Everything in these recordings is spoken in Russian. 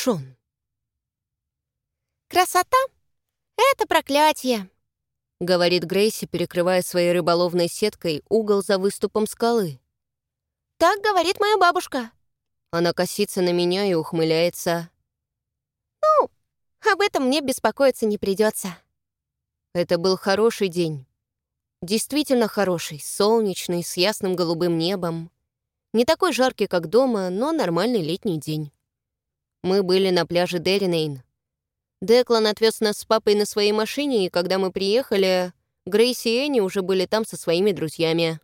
Шон. «Красота — это проклятие», — говорит Грейси, перекрывая своей рыболовной сеткой угол за выступом скалы. «Так говорит моя бабушка». Она косится на меня и ухмыляется. «Ну, об этом мне беспокоиться не придется. Это был хороший день. Действительно хороший, солнечный, с ясным голубым небом. Не такой жаркий, как дома, но нормальный летний день. Мы были на пляже Деринейн. Деклан отвез нас с папой на своей машине, и когда мы приехали, Грейси и Энни уже были там со своими друзьями.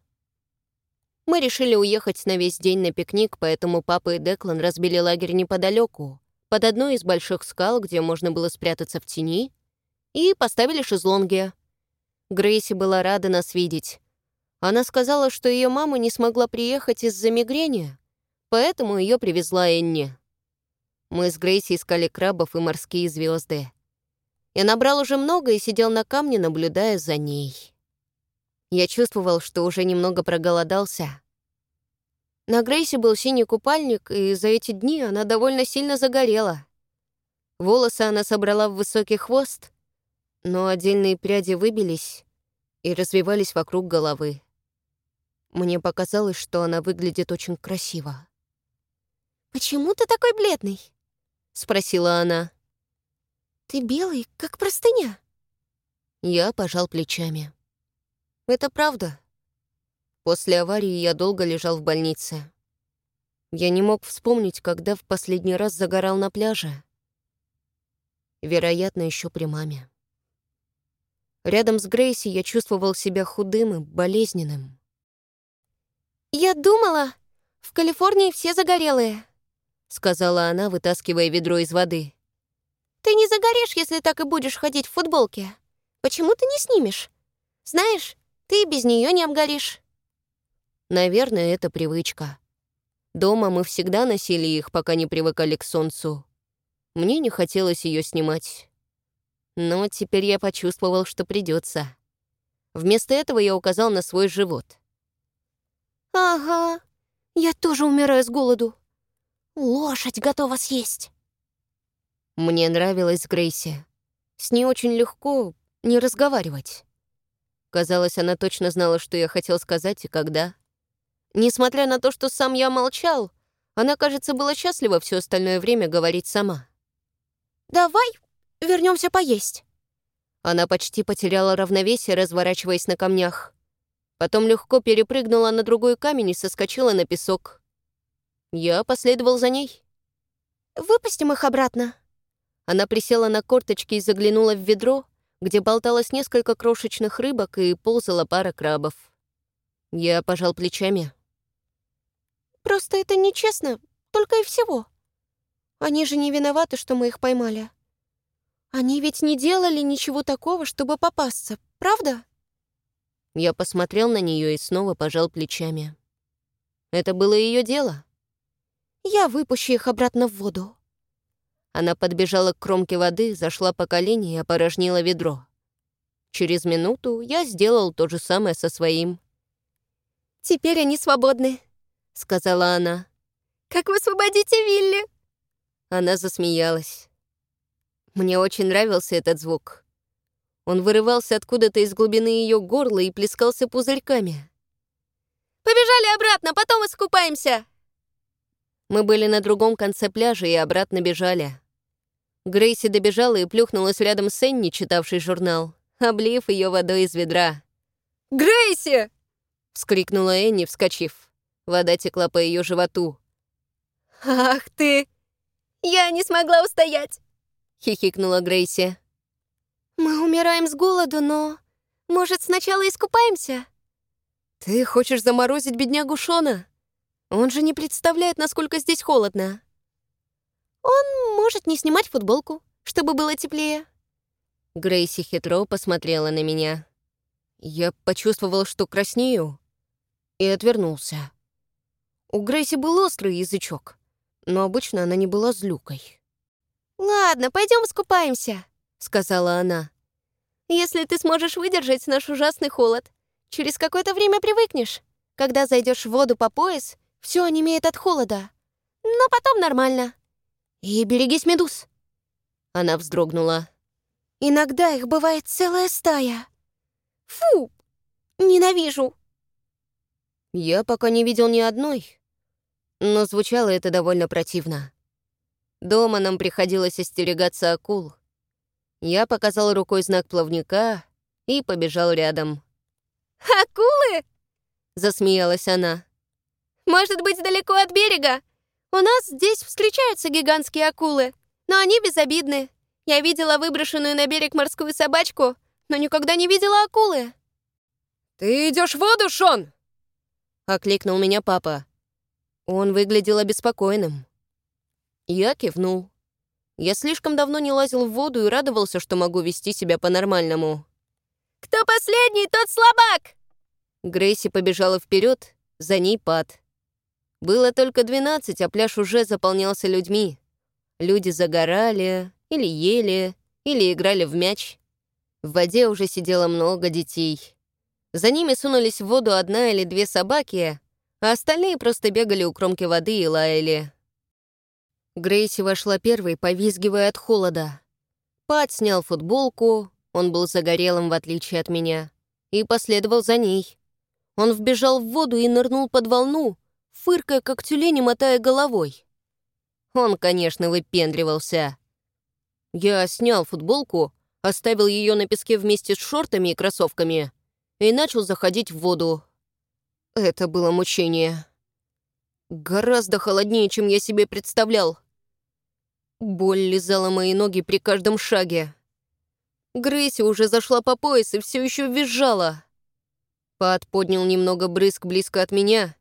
Мы решили уехать на весь день на пикник, поэтому папа и Деклан разбили лагерь неподалеку, под одной из больших скал, где можно было спрятаться в тени, и поставили шезлонги. Грейси была рада нас видеть. Она сказала, что ее мама не смогла приехать из-за мигрени, поэтому ее привезла Энни. Мы с Грейси искали крабов и морские звезды. Я набрал уже много и сидел на камне, наблюдая за ней. Я чувствовал, что уже немного проголодался. На Грейси был синий купальник, и за эти дни она довольно сильно загорела. Волосы она собрала в высокий хвост, но отдельные пряди выбились и развивались вокруг головы. Мне показалось, что она выглядит очень красиво. «Почему ты такой бледный?» — спросила она. «Ты белый, как простыня». Я пожал плечами. «Это правда. После аварии я долго лежал в больнице. Я не мог вспомнить, когда в последний раз загорал на пляже. Вероятно, еще при маме. Рядом с Грейси я чувствовал себя худым и болезненным. «Я думала, в Калифорнии все загорелые», сказала она, вытаскивая ведро из воды. «Ты не загоришь, если так и будешь ходить в футболке. Почему ты не снимешь? Знаешь, ты без нее не обгоришь». Наверное, это привычка. Дома мы всегда носили их, пока не привыкали к солнцу. Мне не хотелось ее снимать. Но теперь я почувствовал, что придется. Вместо этого я указал на свой живот. «Ага, я тоже умираю с голоду», Лошадь готова съесть. Мне нравилась Грейси. С ней очень легко не разговаривать. Казалось, она точно знала, что я хотел сказать и когда. Несмотря на то, что сам я молчал, она, кажется, была счастлива все остальное время говорить сама. «Давай вернемся поесть». Она почти потеряла равновесие, разворачиваясь на камнях. Потом легко перепрыгнула на другой камень и соскочила на песок. Я последовал за ней. «Выпустим их обратно». Она присела на корточки и заглянула в ведро, где болталось несколько крошечных рыбок и ползала пара крабов. Я пожал плечами. «Просто это нечестно, только и всего. Они же не виноваты, что мы их поймали. Они ведь не делали ничего такого, чтобы попасться, правда?» Я посмотрел на нее и снова пожал плечами. Это было ее дело. Я выпущу их обратно в воду». Она подбежала к кромке воды, зашла по колени и опорожнила ведро. Через минуту я сделал то же самое со своим. «Теперь они свободны», — сказала она. «Как вы освободите Вилли?» Она засмеялась. Мне очень нравился этот звук. Он вырывался откуда-то из глубины ее горла и плескался пузырьками. «Побежали обратно, потом искупаемся!» Мы были на другом конце пляжа и обратно бежали. Грейси добежала и плюхнулась рядом с Энни, читавшей журнал, облив ее водой из ведра. «Грейси!» — вскрикнула Энни, вскочив. Вода текла по ее животу. «Ах ты! Я не смогла устоять!» — хихикнула Грейси. «Мы умираем с голоду, но... Может, сначала искупаемся?» «Ты хочешь заморозить беднягу Шона?» Он же не представляет, насколько здесь холодно. Он может не снимать футболку, чтобы было теплее. Грейси хитро посмотрела на меня. Я почувствовал, что краснею, и отвернулся. У Грейси был острый язычок, но обычно она не была злюкой. «Ладно, пойдем искупаемся», — сказала она. «Если ты сможешь выдержать наш ужасный холод, через какое-то время привыкнешь. Когда зайдешь в воду по пояс, все онемеет от холода. Но потом нормально. «И берегись медуз!» Она вздрогнула. «Иногда их бывает целая стая. Фу! Ненавижу!» Я пока не видел ни одной, но звучало это довольно противно. Дома нам приходилось остерегаться акул. Я показал рукой знак плавника и побежал рядом. «Акулы?» — засмеялась она. «Может быть, далеко от берега? У нас здесь встречаются гигантские акулы, но они безобидны. Я видела выброшенную на берег морскую собачку, но никогда не видела акулы». «Ты идешь в воду, Шон?» — окликнул меня папа. Он выглядел обеспокоенным. Я кивнул. Я слишком давно не лазил в воду и радовался, что могу вести себя по-нормальному. «Кто последний, тот слабак!» Грейси побежала вперед, за ней пад. Было только двенадцать, а пляж уже заполнялся людьми. Люди загорали, или ели, или играли в мяч. В воде уже сидело много детей. За ними сунулись в воду одна или две собаки, а остальные просто бегали у кромки воды и лаяли. Грейси вошла первой, повизгивая от холода. Пат снял футболку, он был загорелым, в отличие от меня, и последовал за ней. Он вбежал в воду и нырнул под волну, фыркая, как тюлень, мотая головой. Он, конечно, выпендривался. Я снял футболку, оставил ее на песке вместе с шортами и кроссовками и начал заходить в воду. Это было мучение. Гораздо холоднее, чем я себе представлял. Боль лизала мои ноги при каждом шаге. Грейси уже зашла по пояс и все еще визжала. Пат поднял немного брызг близко от меня,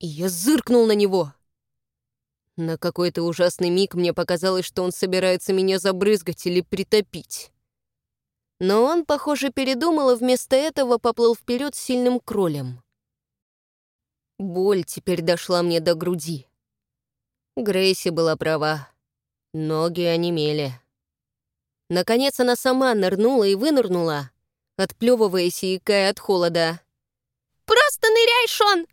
и я зыркнул на него. На какой-то ужасный миг мне показалось, что он собирается меня забрызгать или притопить. Но он, похоже, передумал и вместо этого поплыл вперед сильным кролем. Боль теперь дошла мне до груди. Грейси была права. Ноги онемели. Наконец она сама нырнула и вынырнула, отплевываясь и икая от холода. «Просто ныряй, Шон!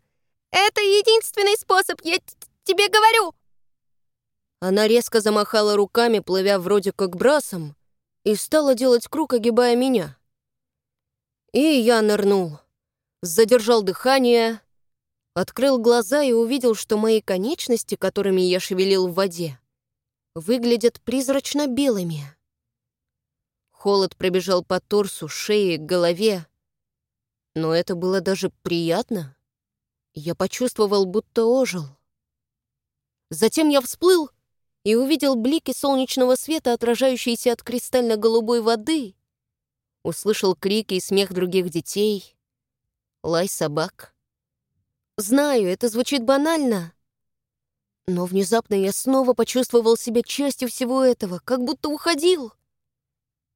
Это единственный способ, я тебе говорю!» Она резко замахала руками, плывя вроде как брасом, и стала делать круг, огибая меня. И я нырнул, задержал дыхание, открыл глаза и увидел, что мои конечности, которыми я шевелил в воде, выглядят призрачно-белыми. Холод пробежал по торсу, шее, голове. Но это было даже приятно. Я почувствовал, будто ожил. Затем я всплыл и увидел блики солнечного света, отражающиеся от кристально-голубой воды. Услышал крики и смех других детей, лай собак. Знаю, это звучит банально, но внезапно я снова почувствовал себя частью всего этого, как будто уходил.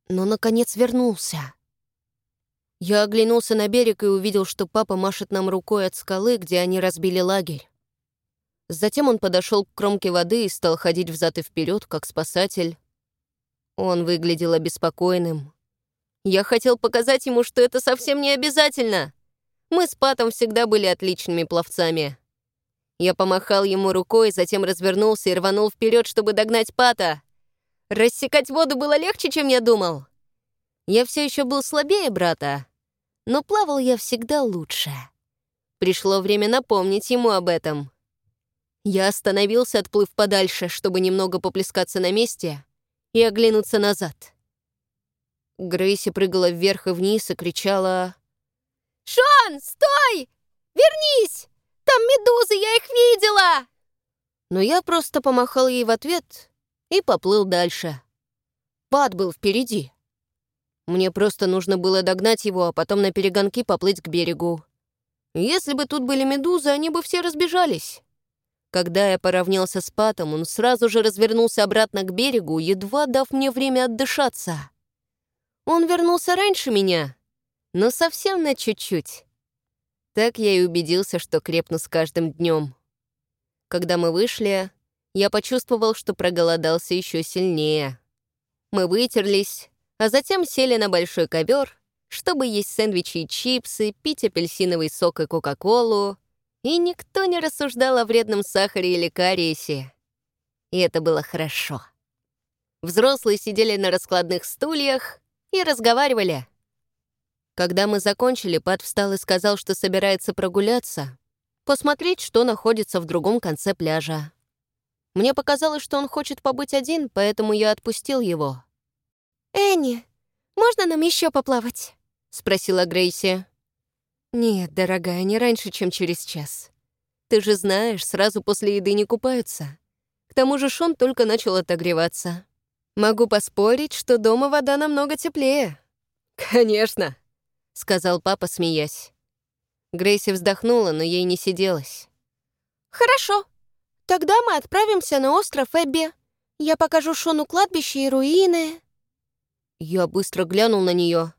Но, наконец, вернулся. Я оглянулся на берег и увидел, что папа машет нам рукой от скалы, где они разбили лагерь. Затем он подошел к кромке воды и стал ходить взад и вперед, как спасатель. Он выглядел обеспокоенным. Я хотел показать ему, что это совсем не обязательно. Мы с Патом всегда были отличными пловцами. Я помахал ему рукой, затем развернулся и рванул вперед, чтобы догнать Пата. Рассекать воду было легче, чем я думал. Я все еще был слабее брата, но плавал я всегда лучше. Пришло время напомнить ему об этом. Я остановился, отплыв подальше, чтобы немного поплескаться на месте и оглянуться назад. Грейси прыгала вверх и вниз и кричала «Шон, стой! Вернись!» Там медузы, я их видела!» Но я просто помахал ей в ответ и поплыл дальше. Пад был впереди. Мне просто нужно было догнать его, а потом на перегонки поплыть к берегу. Если бы тут были медузы, они бы все разбежались. Когда я поравнялся с Патом, он сразу же развернулся обратно к берегу, едва дав мне время отдышаться. Он вернулся раньше меня, но совсем на чуть-чуть. Так я и убедился, что крепну с каждым днем. Когда мы вышли, я почувствовал, что проголодался еще сильнее. Мы вытерлись, а затем сели на большой ковер, чтобы есть сэндвичи и чипсы, пить апельсиновый сок и кока-колу, и никто не рассуждал о вредном сахаре или кариесе. и это было хорошо. Взрослые сидели на раскладных стульях и разговаривали. Когда мы закончили, Пат встал и сказал, что собирается прогуляться, посмотреть, что находится в другом конце пляжа. Мне показалось, что он хочет побыть один, поэтому я отпустил его. «Энни, можно нам еще поплавать?» — спросила Грейси. «Нет, дорогая, не раньше, чем через час. Ты же знаешь, сразу после еды не купаются. К тому же Шон только начал отогреваться». Могу поспорить, что дома вода намного теплее. Конечно, сказал папа, смеясь. Грейси вздохнула, но ей не сиделось. Хорошо. Тогда мы отправимся на остров Эбби. Я покажу Шону кладбище и руины. Я быстро глянул на нее,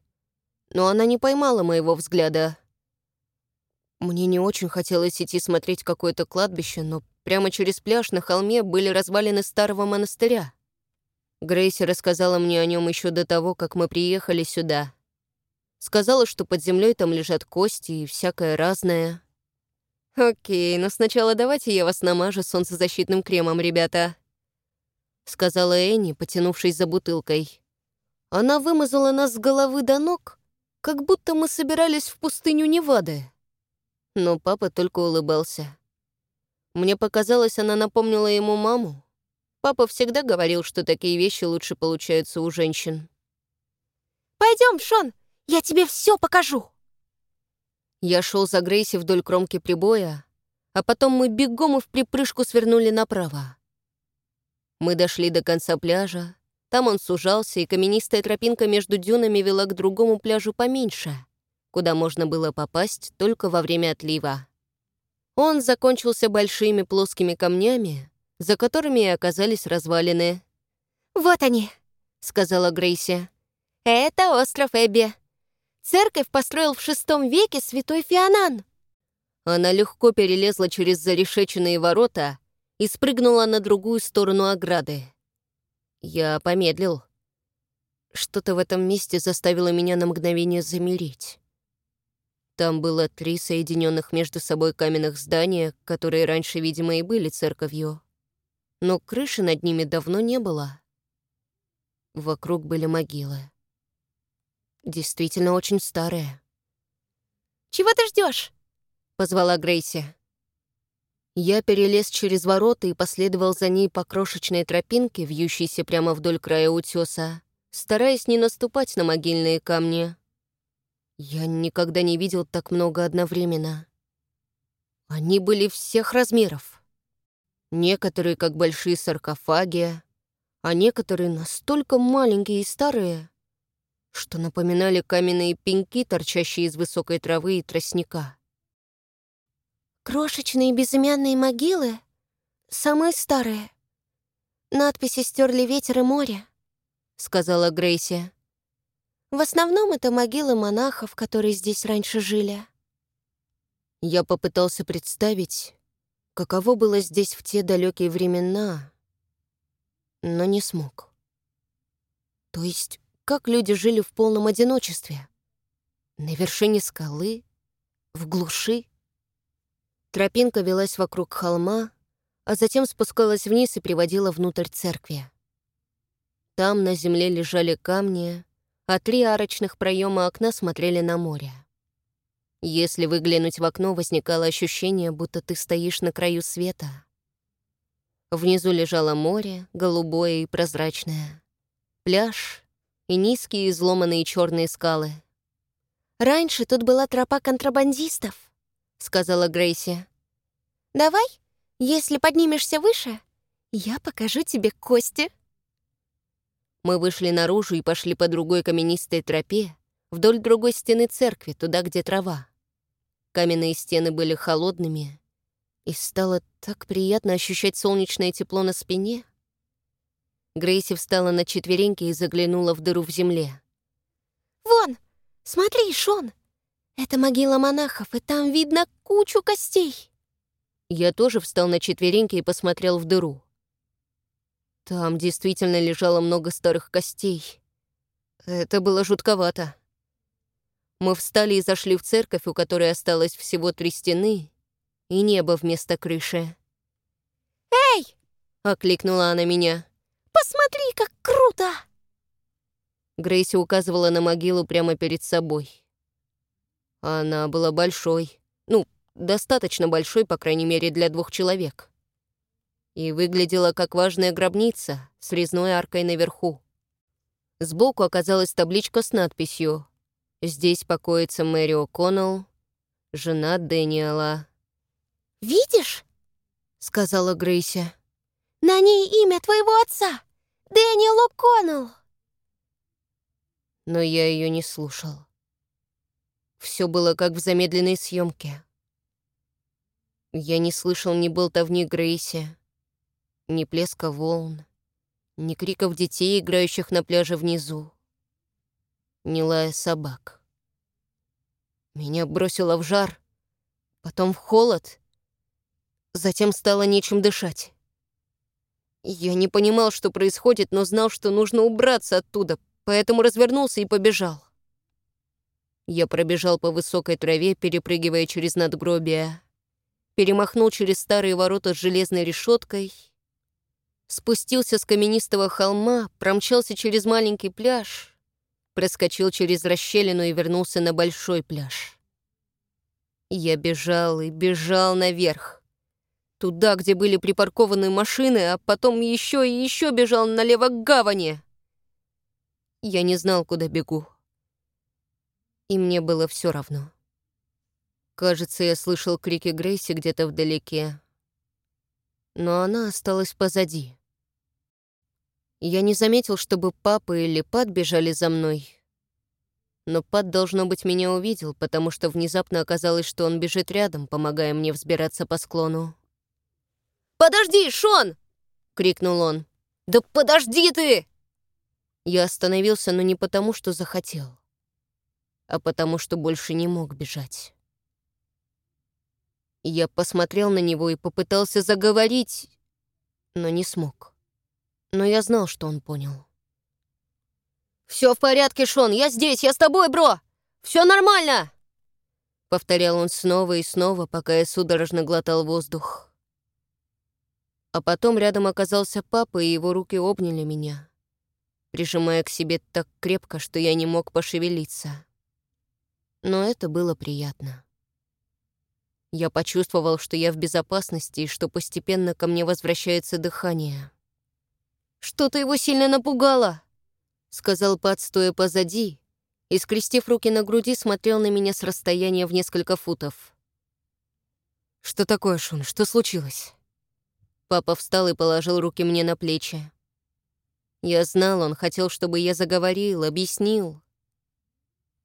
но она не поймала моего взгляда. Мне не очень хотелось идти смотреть какое-то кладбище, но прямо через пляж на холме были развалины старого монастыря. Грейси рассказала мне о нем еще до того, как мы приехали сюда. Сказала, что под землей там лежат кости и всякое разное. «Окей, но сначала давайте я вас намажу солнцезащитным кремом, ребята», — сказала Энни, потянувшись за бутылкой. Она вымазала нас с головы до ног, как будто мы собирались в пустыню Невады. Но папа только улыбался. Мне показалось, она напомнила ему маму. Папа всегда говорил, что такие вещи лучше получаются у женщин. Пойдем, Шон, я тебе все покажу. Я шел за Грейси вдоль кромки прибоя, а потом мы бегом и в припрыжку свернули направо. Мы дошли до конца пляжа, там он сужался, и каменистая тропинка между дюнами вела к другому пляжу поменьше, куда можно было попасть только во время отлива. Он закончился большими плоскими камнями, за которыми и оказались развалины. «Вот они», — сказала Грейси. «Это остров Эбби. Церковь построил в шестом веке святой Фианан». Она легко перелезла через зарешеченные ворота и спрыгнула на другую сторону ограды. Я помедлил. Что-то в этом месте заставило меня на мгновение замереть. Там было три соединенных между собой каменных здания, которые раньше, видимо, и были церковью но крыши над ними давно не было. Вокруг были могилы. Действительно очень старые. «Чего ты ждешь? позвала Грейси. Я перелез через ворота и последовал за ней по крошечной тропинке, вьющейся прямо вдоль края утеса, стараясь не наступать на могильные камни. Я никогда не видел так много одновременно. Они были всех размеров. Некоторые как большие саркофаги, а некоторые настолько маленькие и старые, что напоминали каменные пеньки, торчащие из высокой травы и тростника. «Крошечные безымянные могилы — самые старые. Надписи стерли ветер и море», — сказала Грейси. «В основном это могилы монахов, которые здесь раньше жили». Я попытался представить, каково было здесь в те далекие времена, но не смог. То есть, как люди жили в полном одиночестве? На вершине скалы? В глуши? Тропинка велась вокруг холма, а затем спускалась вниз и приводила внутрь церкви. Там на земле лежали камни, а три арочных проема окна смотрели на море. Если выглянуть в окно, возникало ощущение, будто ты стоишь на краю света. Внизу лежало море, голубое и прозрачное. Пляж и низкие изломанные черные скалы. «Раньше тут была тропа контрабандистов», — сказала Грейси. «Давай, если поднимешься выше, я покажу тебе кости». Мы вышли наружу и пошли по другой каменистой тропе вдоль другой стены церкви, туда, где трава. Каменные стены были холодными, и стало так приятно ощущать солнечное тепло на спине. Грейси встала на четвереньки и заглянула в дыру в земле. «Вон, смотри, Шон! Это могила монахов, и там видно кучу костей!» Я тоже встал на четвереньки и посмотрел в дыру. Там действительно лежало много старых костей. Это было жутковато. Мы встали и зашли в церковь, у которой осталось всего три стены и небо вместо крыши. «Эй, — окликнула она меня. «Посмотри, как круто!» Грейси указывала на могилу прямо перед собой. Она была большой. Ну, достаточно большой, по крайней мере, для двух человек. И выглядела как важная гробница с резной аркой наверху. Сбоку оказалась табличка с надписью «Здесь покоится Мэри О'Коннелл, жена Дэниела». «Видишь?» — сказала Грейси. «На ней имя твоего отца, Дэниел О'Коннелл». Но я ее не слушал. Все было как в замедленной съемке. Я не слышал ни болтовни Грейси, ни плеска волн, ни криков детей, играющих на пляже внизу, ни лая собак. Меня бросило в жар, потом в холод, затем стало нечем дышать. Я не понимал, что происходит, но знал, что нужно убраться оттуда, поэтому развернулся и побежал. Я пробежал по высокой траве, перепрыгивая через надгробия, перемахнул через старые ворота с железной решеткой, спустился с каменистого холма, промчался через маленький пляж, проскочил через расщелину и вернулся на большой пляж. Я бежал и бежал наверх, туда, где были припаркованы машины, а потом еще и еще бежал налево к гавани. Я не знал, куда бегу. И мне было все равно. Кажется, я слышал крики Грейси где-то вдалеке. Но она осталась позади. Я не заметил, чтобы папа или Пат бежали за мной. Но Пат, должно быть, меня увидел, потому что внезапно оказалось, что он бежит рядом, помогая мне взбираться по склону. «Подожди, Шон!» — крикнул он. «Да подожди ты!» Я остановился, но не потому, что захотел, а потому, что больше не мог бежать. Я посмотрел на него и попытался заговорить, но не смог. Но я знал, что он понял. «Все в порядке, Шон, я здесь, я с тобой, бро! Все нормально!» Повторял он снова и снова, пока я судорожно глотал воздух. А потом рядом оказался папа, и его руки обняли меня прижимая к себе так крепко, что я не мог пошевелиться. Но это было приятно. Я почувствовал, что я в безопасности и что постепенно ко мне возвращается дыхание. «Что-то его сильно напугало», — сказал Пат, стоя позади, и, скрестив руки на груди, смотрел на меня с расстояния в несколько футов. «Что такое, Шун? Что случилось?» Папа встал и положил руки мне на плечи. Я знал, он хотел, чтобы я заговорил, объяснил.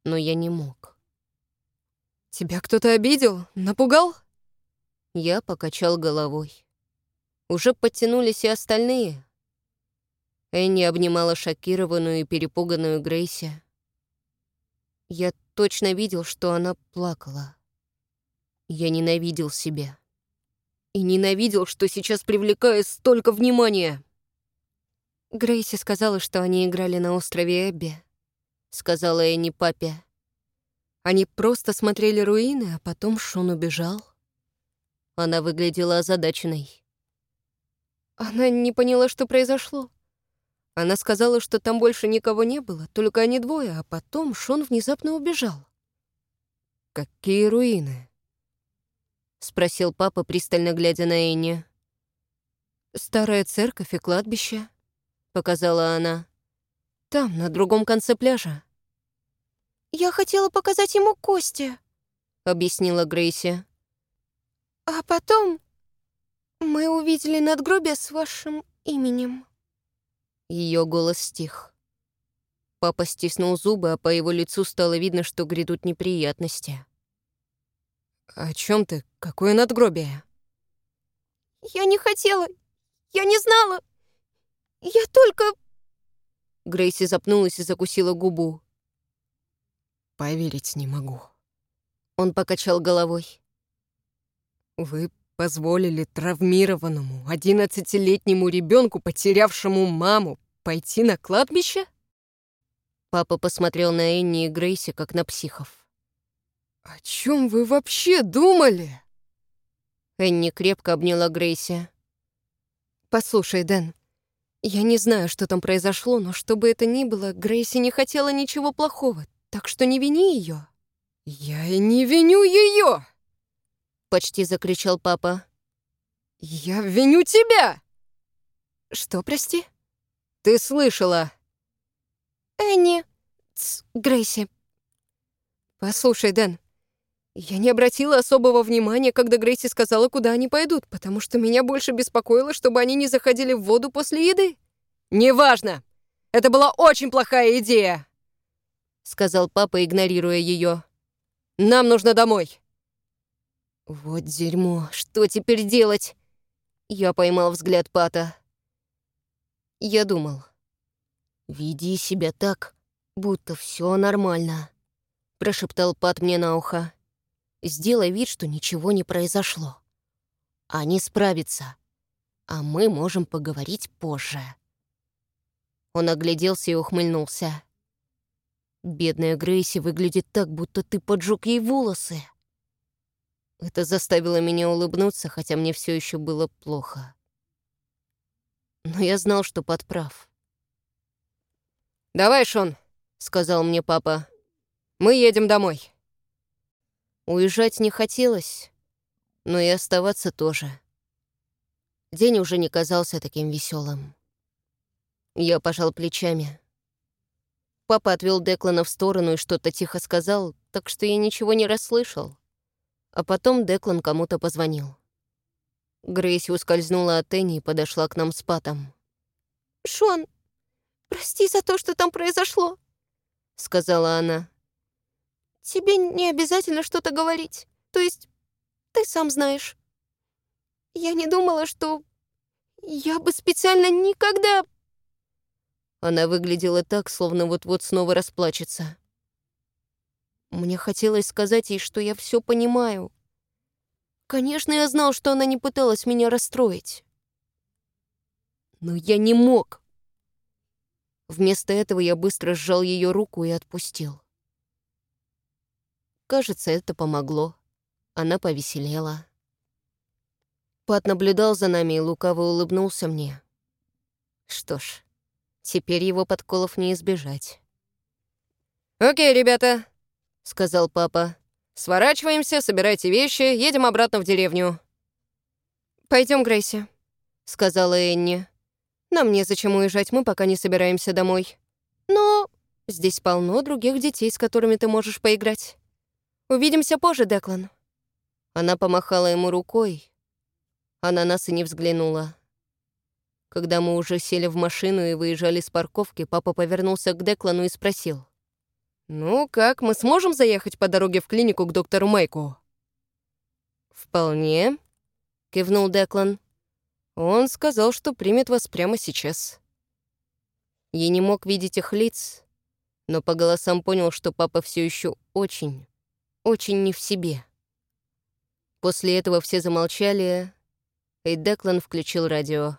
Но я не мог. «Тебя кто-то обидел? Напугал?» Я покачал головой. Уже подтянулись и остальные. Энни обнимала шокированную и перепуганную Грейси. Я точно видел, что она плакала. Я ненавидел себя. И ненавидел, что сейчас привлекаю столько внимания. Грейси сказала, что они играли на острове Эбби. Сказала Энни папе. Они просто смотрели руины, а потом Шон убежал. Она выглядела озадаченной. Она не поняла, что произошло. Она сказала, что там больше никого не было, только они двое, а потом Шон внезапно убежал. «Какие руины?» — спросил папа, пристально глядя на Энни. «Старая церковь и кладбище», — показала она. «Там, на другом конце пляжа». «Я хотела показать ему кости», — объяснила Грейси. «А потом мы увидели надгробие с вашим именем». Ее голос стих. Папа стиснул зубы, а по его лицу стало видно, что грядут неприятности. «О чем ты? Какое надгробие?» «Я не хотела. Я не знала. «Я только...» Грейси запнулась и закусила губу. «Поверить не могу». Он покачал головой. «Вы позволили травмированному, одиннадцатилетнему ребенку, потерявшему маму, пойти на кладбище?» Папа посмотрел на Энни и Грейси, как на психов. «О чем вы вообще думали?» Энни крепко обняла Грейси. Послушай, Дэн, я не знаю, что там произошло, но что бы это ни было, Грейси не хотела ничего плохого, так что не вини ее. Я и не виню ее! Почти закричал папа. Я виню тебя! Что, прости? Ты слышала? Энни, Тс, Грейси. Послушай, Дэн, я не обратила особого внимания, когда Грейси сказала, куда они пойдут, потому что меня больше беспокоило, чтобы они не заходили в воду после еды. «Неважно! Это была очень плохая идея!» Сказал папа, игнорируя ее. «Нам нужно домой!» Вот дерьмо, что теперь делать? Я поймал взгляд Пата. Я думал. «Веди себя так, будто все нормально», — прошептал Пат мне на ухо. Сделай вид, что ничего не произошло. Они справятся, а мы можем поговорить позже. Он огляделся и ухмыльнулся. Бедная Грейси выглядит так, будто ты поджег ей волосы. Это заставило меня улыбнуться, хотя мне все еще было плохо. Но я знал, что подправ. «Давай, Шон», — сказал мне папа. «Мы едем домой». Уезжать не хотелось, но и оставаться тоже. День уже не казался таким веселым. Я пожал плечами. Папа отвел Деклана в сторону и что-то тихо сказал, так что я ничего не расслышал. А потом Деклан кому-то позвонил. Грейси ускользнула от Энни и подошла к нам с Патом. «Шон, прости за то, что там произошло», — сказала она. Тебе не обязательно что-то говорить. То есть, ты сам знаешь. Я не думала, что... Я бы специально никогда... Она выглядела так, словно вот-вот снова расплачется. Мне хотелось сказать ей, что я все понимаю. Конечно, я знал, что она не пыталась меня расстроить. Но я не мог. Вместо этого я быстро сжал ее руку и отпустил. Кажется, это помогло. Она повеселела. Пат наблюдал за нами и лукаво улыбнулся мне. Что ж, теперь его подколов не избежать. «Окей, ребята», — сказал папа. «Сворачиваемся, собирайте вещи, едем обратно в деревню». Пойдем, Грейси», — сказала Энни. «Нам незачем уезжать, мы пока не собираемся домой. Но здесь полно других детей, с которыми ты можешь поиграть». Увидимся позже, Деклан». Она помахала ему рукой, а на нас и не взглянула. Когда мы уже сели в машину и выезжали с парковки, папа повернулся к Деклану и спросил. «Ну как, мы сможем заехать по дороге в клинику к доктору Майку?» «Вполне», — кивнул Деклан. «Он сказал, что примет вас прямо сейчас». Я не мог видеть их лиц, но по голосам понял, что папа все еще очень, очень не в себе. После этого все замолчали, и Деклан включил радио.